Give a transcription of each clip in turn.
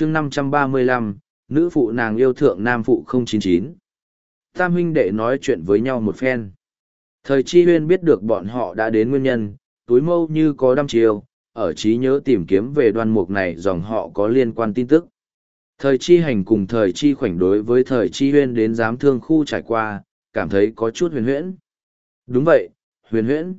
chương 535, nữ phụ nàng yêu thượng nam phụ 099. Tam huynh đệ nói chuyện với nhau một phen. Thời chi huyên biết được bọn họ đã đến nguyên nhân, túi mâu như có đăm chiều, ở trí nhớ tìm kiếm về đoan mục này dòng họ có liên quan tin tức. Thời chi hành cùng thời chi khoảnh đối với thời chi huyên đến giám thương khu trải qua, cảm thấy có chút huyền huyễn. Đúng vậy, huyền huyễn.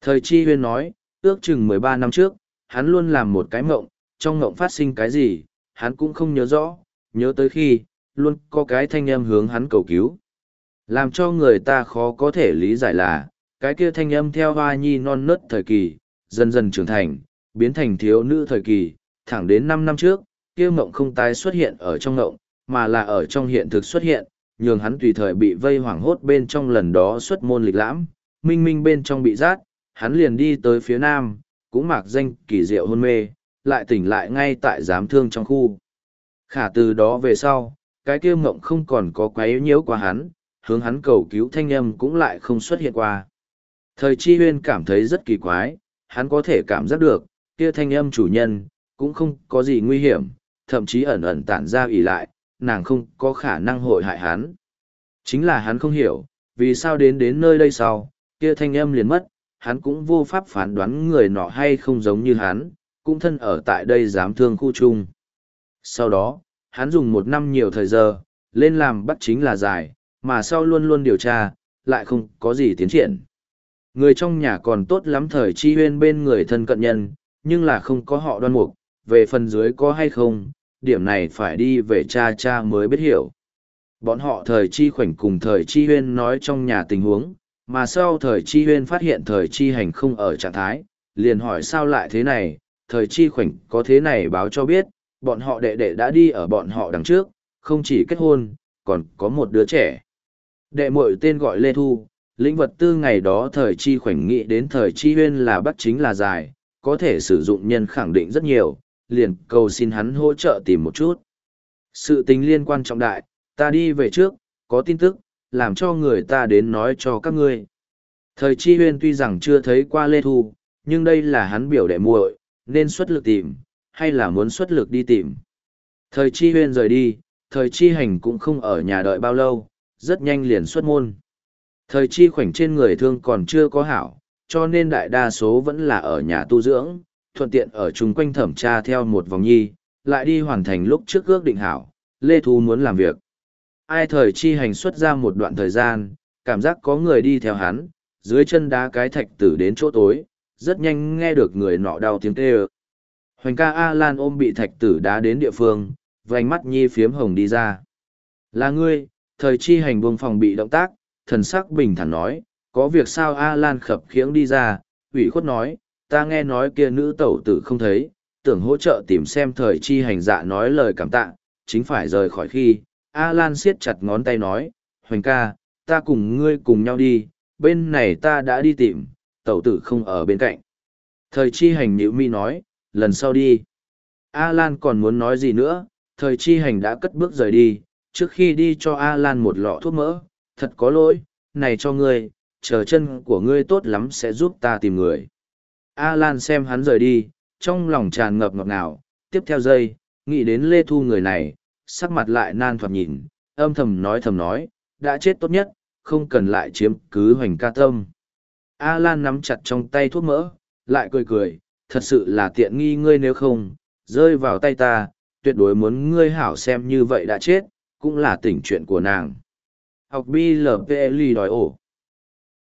Thời chi huyên nói, ước chừng mười ba năm trước, hắn luôn làm một cái mộng, trong mộng phát sinh cái gì, hắn cũng không nhớ rõ, nhớ tới khi, luôn có cái thanh âm hướng hắn cầu cứu. Làm cho người ta khó có thể lý giải là, cái kia thanh âm theo hoa nhi non nớt thời kỳ, dần dần trưởng thành, biến thành thiếu nữ thời kỳ, thẳng đến năm năm trước, kia mộng không tái xuất hiện ở trong mộng, mà là ở trong hiện thực xuất hiện, nhường hắn tùy thời bị vây hoảng hốt bên trong lần đó xuất môn lịch lãm, minh minh bên trong bị rát, hắn liền đi tới phía nam, cũng mặc danh kỳ diệu hôn mê, lại tỉnh lại ngay tại giám thương trong khu. Khả từ đó về sau, cái kia mộng không còn có quấy nhiễu qua hắn, hướng hắn cầu cứu thanh âm cũng lại không xuất hiện qua. Thời chi huyên cảm thấy rất kỳ quái, hắn có thể cảm giác được, kia thanh âm chủ nhân, cũng không có gì nguy hiểm, thậm chí ẩn ẩn tản ra ỉ lại, nàng không có khả năng hội hại hắn. Chính là hắn không hiểu, vì sao đến đến nơi đây sau, kia thanh âm liền mất, hắn cũng vô pháp phán đoán người nọ hay không giống như hắn, cũng thân ở tại đây giám thương khu chung. Sau đó, hắn dùng một năm nhiều thời giờ, lên làm bắt chính là dài, mà sau luôn luôn điều tra, lại không có gì tiến triển. Người trong nhà còn tốt lắm thời chi huyên bên người thân cận nhân, nhưng là không có họ đoan mục, về phần dưới có hay không, điểm này phải đi về cha cha mới biết hiểu. Bọn họ thời chi khoảnh cùng thời chi huyên nói trong nhà tình huống, mà sau thời chi huyên phát hiện thời chi hành không ở trạng thái, liền hỏi sao lại thế này, thời chi khoảnh có thế này báo cho biết, bọn họ đệ đệ đã đi ở bọn họ đằng trước, không chỉ kết hôn, còn có một đứa trẻ. Đệ muội tên gọi Lê Thu, lĩnh vật tư ngày đó thời chi khoảnh nghĩ đến thời chi huyên là bắt chính là dài, có thể sử dụng nhân khẳng định rất nhiều, liền cầu xin hắn hỗ trợ tìm một chút. Sự tình liên quan trọng đại, ta đi về trước, có tin tức, làm cho người ta đến nói cho các ngươi. Thời chi huyên tuy rằng chưa thấy qua Lê Thu, nhưng đây là hắn biểu đệ muội, nên xuất lực tìm, hay là muốn xuất lực đi tìm. Thời chi huyên rời đi, thời chi hành cũng không ở nhà đợi bao lâu, rất nhanh liền xuất môn. Thời chi khoảnh trên người thương còn chưa có hảo, cho nên đại đa số vẫn là ở nhà tu dưỡng, thuận tiện ở chung quanh thẩm tra theo một vòng nhi, lại đi hoàn thành lúc trước ước định hảo, Lê Thu muốn làm việc. Ai thời chi hành xuất ra một đoạn thời gian, cảm giác có người đi theo hắn, dưới chân đá cái thạch tử đến chỗ tối, rất nhanh nghe được người nọ đau tiếng kêu. Hoành ca A Lan ôm bị thạch tử đá đến địa phương, vành mắt nhi phiếm hồng đi ra. Là ngươi, thời chi hành buông phòng bị động tác, thần sắc bình thản nói, có việc sao A Lan khập khiễng đi ra, ủy khuất nói, ta nghe nói kia nữ tẩu tử không thấy, tưởng hỗ trợ tìm xem thời chi hành dạ nói lời cảm tạ, chính phải rời khỏi khi, A Lan siết chặt ngón tay nói, Hoành ca, ta cùng ngươi cùng nhau đi, bên này ta đã đi tìm, tẩu tử không ở bên cạnh. Thời chi hành nhữ mi nói, lần sau đi. A Lan còn muốn nói gì nữa, thời chi hành đã cất bước rời đi, trước khi đi cho A Lan một lọ thuốc mỡ, thật có lỗi, này cho ngươi, chờ chân của ngươi tốt lắm sẽ giúp ta tìm người. A Lan xem hắn rời đi, trong lòng tràn ngập ngọt ngào, tiếp theo giây, nghĩ đến Lê Thu người này, sắc mặt lại nan thoạt nhìn, âm thầm nói thầm nói, đã chết tốt nhất, không cần lại chiếm cứ hoành ca tâm. A Lan nắm chặt trong tay thuốc mỡ, lại cười cười, thật sự là tiện nghi ngươi nếu không, rơi vào tay ta, tuyệt đối muốn ngươi hảo xem như vậy đã chết, cũng là tình chuyện của nàng. Học BLPLI đòi ổ.